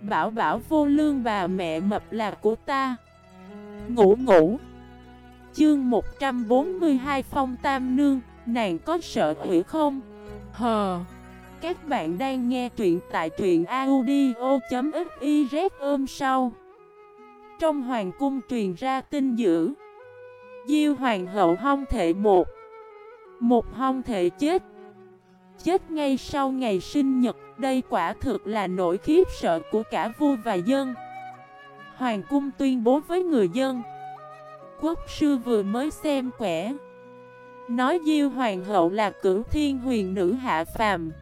Bảo bảo vô lương bà mẹ mập là của ta. Ngủ ngủ. Chương 142 Phong Tam Nương, Nàng có sợ hủy không? Hờ. Các bạn đang nghe truyện tại truyện audio.xyz ôm sau. Trong hoàng cung truyền ra tin dữ. Diêu hoàng hậu hong thể một. Một hong thể chết. Chết ngay sau ngày sinh nhật đây quả thực là nỗi khiếp sợ của cả vua và dân. Hoàng cung tuyên bố với người dân. Quốc sư vừa mới xem quẻ. Nói Diêu Hoàng hậu là cửu thiên huyền nữ hạ phàm.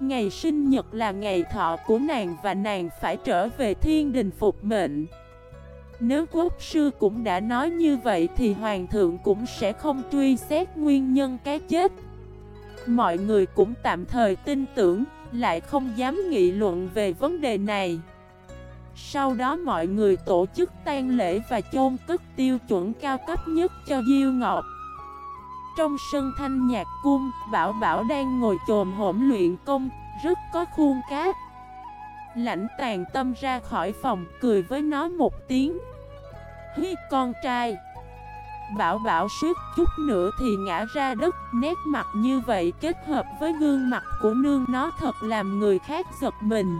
Ngày sinh nhật là ngày thọ của nàng và nàng phải trở về thiên đình phục mệnh. Nếu quốc sư cũng đã nói như vậy thì hoàng thượng cũng sẽ không truy xét nguyên nhân cái chết. Mọi người cũng tạm thời tin tưởng, lại không dám nghị luận về vấn đề này. Sau đó mọi người tổ chức tang lễ và chôn cất tiêu chuẩn cao cấp nhất cho Diêu Ngọc. Trong sân thanh nhạc cung, Bảo Bảo đang ngồi trồm hổm luyện công, rất có khuôn cát Lãnh tàn tâm ra khỏi phòng, cười với nó một tiếng. Hi con trai! Bảo bảo suýt chút nữa thì ngã ra đất. Nét mặt như vậy kết hợp với gương mặt của nương nó thật làm người khác giật mình.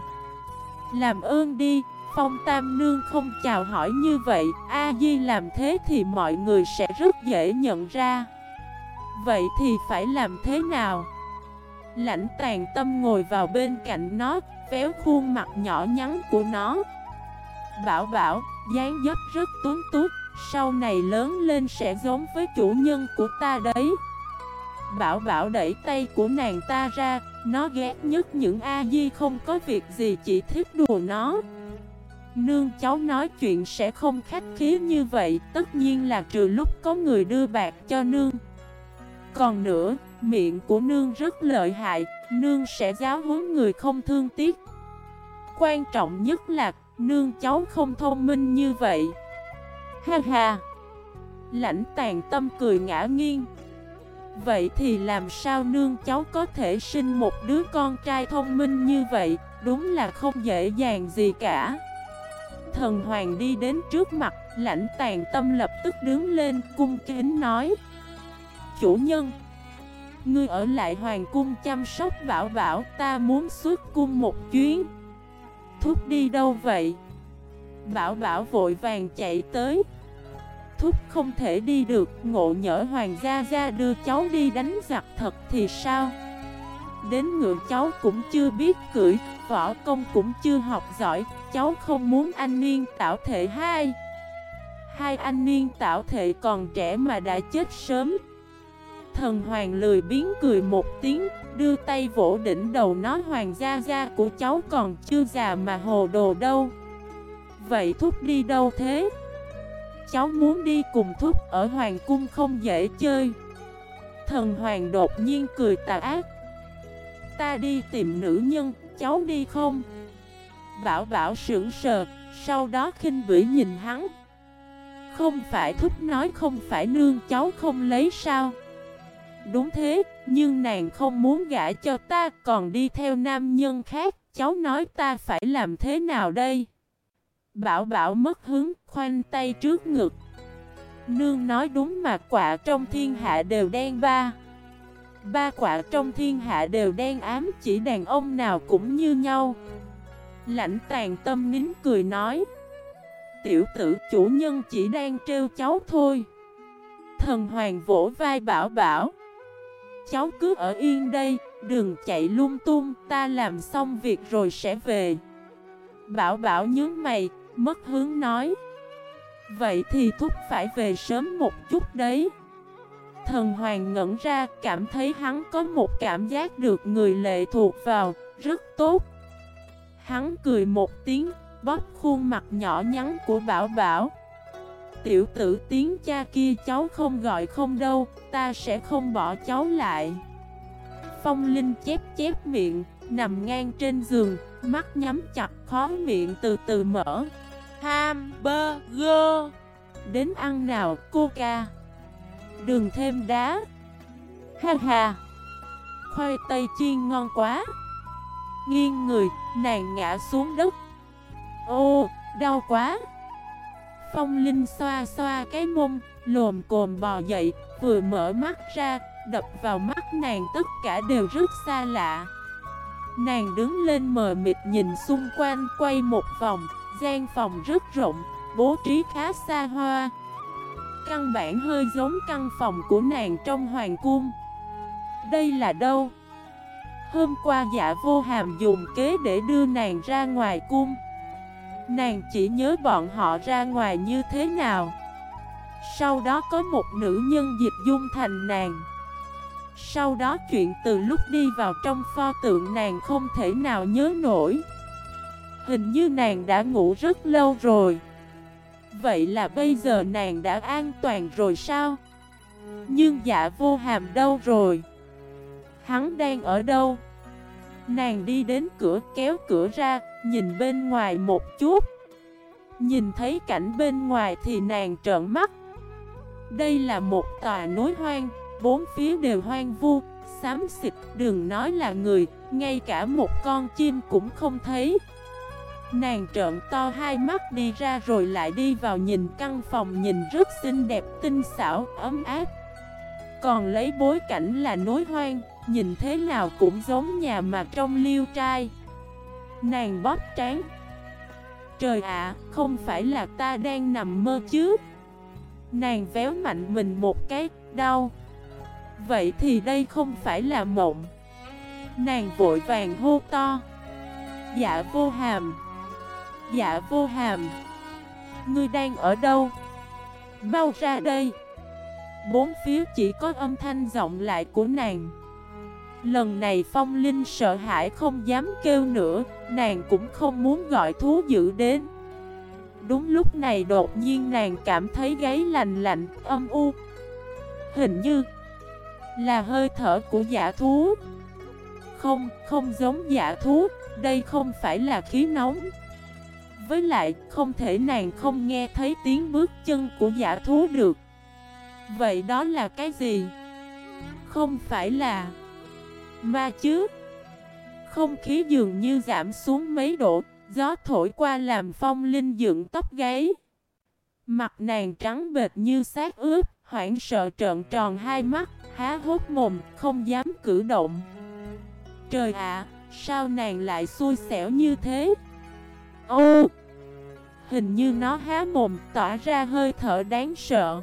Làm ơn đi, Phong Tam Nương không chào hỏi như vậy. A-di làm thế thì mọi người sẽ rất dễ nhận ra. Vậy thì phải làm thế nào? Lãnh tàn tâm ngồi vào bên cạnh nó Véo khuôn mặt nhỏ nhắn của nó. Bảo bảo, dáng dấp rất tuấn tút sau này lớn lên sẽ giống với chủ nhân của ta đấy. Bảo bảo đẩy tay của nàng ta ra Nó ghét nhất những A-di không có việc gì chỉ thích đùa nó. Nương cháu nói chuyện sẽ không khách khí như vậy Tất nhiên là trừ lúc có người đưa bạc cho nương. Còn nữa, miệng của nương rất lợi hại Nương sẽ giáo huấn người không thương tiếc. Quan trọng nhất là nương cháu không thông minh như vậy. Ha ha. Lãnh tàn tâm cười ngã nghiêng. Vậy thì làm sao nương cháu có thể sinh một đứa con trai thông minh như vậy? Đúng là không dễ dàng gì cả. Thần hoàng đi đến trước mặt, Lãnh tàn tâm lập tức đứng lên, cung kính nói. Chủ nhân, Ngươi ở lại hoàng cung chăm sóc bảo bảo, Ta muốn xuất cung một chuyến. Thúc đi đâu vậy? Bảo bảo vội vàng chạy tới. Thúc không thể đi được, Ngộ nhỡ hoàng gia gia đưa cháu đi đánh giặc thật thì sao? Đến ngựa cháu cũng chưa biết cưỡi, Võ công cũng chưa học giỏi, Cháu không muốn anh niên tạo thể hai. Hai anh niên tạo thể còn trẻ mà đã chết sớm. Thần hoàng lười biến cười một tiếng, Đưa tay vỗ đỉnh đầu nó. Hoàng gia gia của cháu còn chưa già mà hồ đồ đâu. Vậy thúc đi đâu thế? Cháu muốn đi cùng thúc ở hoàng cung không dễ chơi Thần hoàng đột nhiên cười tà ác Ta đi tìm nữ nhân, cháu đi không? Bảo bảo sững sờ, sau đó khinh bỉ nhìn hắn Không phải thúc nói không phải nương cháu không lấy sao Đúng thế, nhưng nàng không muốn gả cho ta còn đi theo nam nhân khác Cháu nói ta phải làm thế nào đây? Bảo bảo mất hứng, khoanh tay trước ngực. Nương nói đúng mà quả trong thiên hạ đều đen ba. Ba quả trong thiên hạ đều đen ám chỉ đàn ông nào cũng như nhau. Lãnh tàn tâm nín cười nói. Tiểu tử chủ nhân chỉ đang trêu cháu thôi. Thần hoàng vỗ vai bảo bảo. Cháu cứ ở yên đây, đừng chạy lung tung, ta làm xong việc rồi sẽ về. Bảo bảo nhớ mày, Mất hướng nói. Vậy thì thúc phải về sớm một chút đấy. Thần hoàng ngẩn ra, cảm thấy hắn có một cảm giác được người lệ thuộc vào, Rất tốt. Hắn cười một tiếng, Bóp khuôn mặt nhỏ nhắn của Bảo Bảo. Tiểu tử tiếng cha kia cháu không gọi không đâu, Ta sẽ không bỏ cháu lại. Phong Linh chép chép miệng, Nằm ngang trên giường Mắt nhắm chặt khó miệng từ từ mở. Hamburger. Đến ăn nào Coca? Đường Đừng thêm đá. Ha ha. Khoai tây chiên ngon quá. Nghiêng người, nàng ngã xuống đất. Ô, đau quá. Phong Linh xoa xoa cái mông Lồm cồm bò dậy Vừa mở mắt ra Đập vào mắt nàng tất cả đều rất xa lạ. Nàng đứng lên mờ mịt nhìn xung quanh, Quay một vòng, gian phòng rất rộng, Bố trí khá xa hoa. Căn bản hơi giống căn phòng của nàng trong hoàng cung. Đây là đâu? Hôm qua dạ vô hàm dùng kế để đưa nàng ra ngoài cung. Nàng chỉ nhớ bọn họ ra ngoài như thế nào. Sau đó có một nữ nhân dịch dung thành nàng. Sau đó chuyện từ lúc đi vào trong pho tượng nàng không thể nào nhớ nổi Hình như nàng đã ngủ rất lâu rồi Vậy là bây giờ nàng đã an toàn rồi sao? Nhưng dạ vô hàm đâu rồi? Hắn đang ở đâu? Nàng đi đến cửa kéo cửa ra, nhìn bên ngoài một chút Nhìn thấy cảnh bên ngoài thì nàng trợn mắt Đây là một tòa núi hoang, bốn phía đều hoang vu, xám xịt Đừng nói là người, ngay cả một con chim cũng không thấy. Nàng trợn to hai mắt đi ra rồi lại đi vào nhìn căn phòng nhìn rất xinh đẹp, tinh xảo, ấm áp. Còn lấy bối cảnh là núi hoang, nhìn thế nào cũng giống nhà mà trong liêu trai. Nàng bóp trán. Trời ạ, không phải là ta đang nằm mơ chứ? Nàng véo mạnh mình một cái, đau. Vậy thì đây không phải là mộng. Nàng vội vàng hô to. Dạ vô hàm. Dạ vô hàm. Ngươi đang ở đâu? Mau ra đây. Bốn phía chỉ có âm thanh giọng lại của nàng. Lần này phong linh sợ hãi không dám kêu nữa Nàng cũng không muốn gọi thú dữ đến. Đúng lúc này đột nhiên nàng cảm thấy gáy lạnh lạnh, âm u. Hình như là hơi thở của giả thú. Không, không giống giả thú. Đây không phải là khí nóng. Với lại, không thể nàng không nghe thấy tiếng bước chân của giả thú được. Vậy đó là cái gì? Không phải là Ma chứ Không khí dường như giảm xuống mấy độ. Gió thổi qua làm phong linh dựng tóc gáy. Mặt nàng trắng bệt như xác ướp. Hoảng sợ trợn tròn hai mắt, Há hốt mồm, không dám cử động. Trời ạ, Sao nàng lại xui xẻo như thế? Ô! Hình như nó há mồm, tỏa ra hơi thở đáng sợ.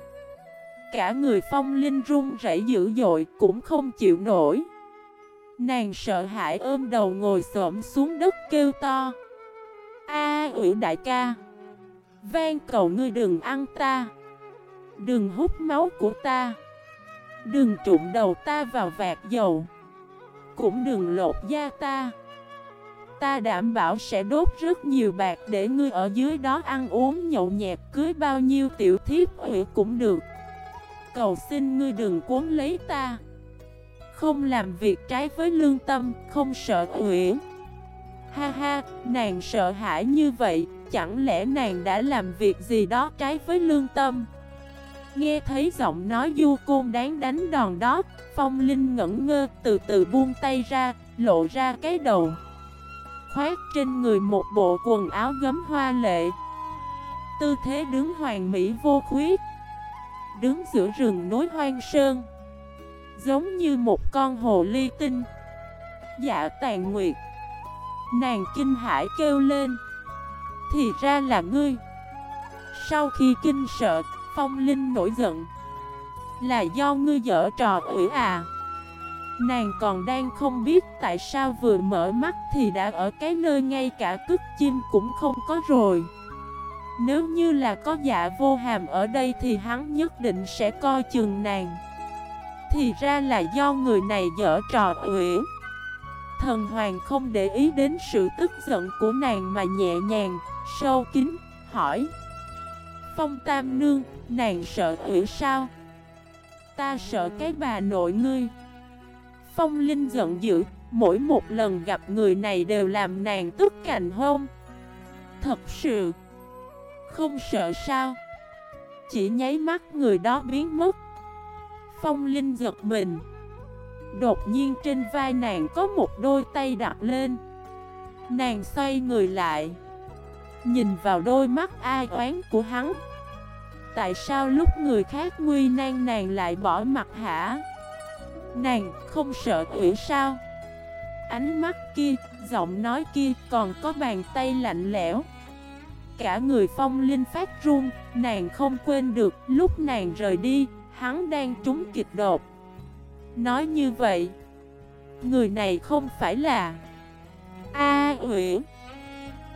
Cả người phong linh run rẩy dữ dội, cũng không chịu nổi. Nàng sợ hãi ôm đầu ngồi xổm xuống đất kêu to. A ủy đại ca. Vang cầu ngươi đừng ăn ta. Đừng hút máu của ta. Đừng trụng đầu ta vào vạt dầu. Cũng đừng lột da ta. Ta đảm bảo sẽ đốt rất nhiều bạc để ngươi ở dưới đó ăn uống nhậu nhẹt cưới bao nhiêu tiểu thiếp ủy cũng được. Cầu xin ngươi đừng cuốn lấy ta. Không làm việc trái với lương tâm, không sợ ủy Ha ha, nàng sợ hãi như vậy, chẳng lẽ nàng đã làm việc gì đó trái với lương tâm? Nghe thấy giọng nói du côn đáng đánh đòn đó Phong Linh ngẩn ngơ từ từ buông tay ra, lộ ra cái đầu. Khoát trên người một bộ quần áo gấm hoa lệ. Tư thế đứng hoàng mỹ vô khuyết. Đứng giữa rừng núi hoang sơn. Giống như một con hồ ly tinh. Dạ tàn nguyệt. Nàng kinh hải kêu lên. Thì ra là ngươi. Sau khi kinh sợ Phong Linh nổi giận. Là do ngươi dở trò ủi à? Nàng còn đang không biết tại sao vừa mở mắt thì đã ở cái nơi ngay cả cức chim cũng không có rồi. Nếu như là có dạ vô hàm ở đây thì hắn nhất định sẽ coi chừng nàng. Thì ra là do người này dở trò uyển Thần hoàng không để ý đến sự tức giận của nàng mà nhẹ nhàng, sâu kín, hỏi. Phong tam nương, nàng sợ uyển sao? Ta sợ cái bà nội ngươi Phong Linh giận dữ, mỗi một lần gặp người này đều làm nàng tức cành hôn. Thật sự, không sợ sao. Chỉ nháy mắt người đó biến mất. Phong Linh giật mình. Đột nhiên trên vai nàng có một đôi tay đặt lên. Nàng xoay người lại. Nhìn vào đôi mắt ai oán của hắn. Tại sao lúc người khác nguy nan nàng lại bỏ mặt hả? Nàng không sợ quỷ sao? Ánh mắt kia, giọng nói kia còn có bàn tay lạnh lẽo. Cả người phong linh phát run Nàng không quên được lúc nàng rời đi Hắn đang trúng kịch đột. Nói như vậy Người này không phải là A Uyển.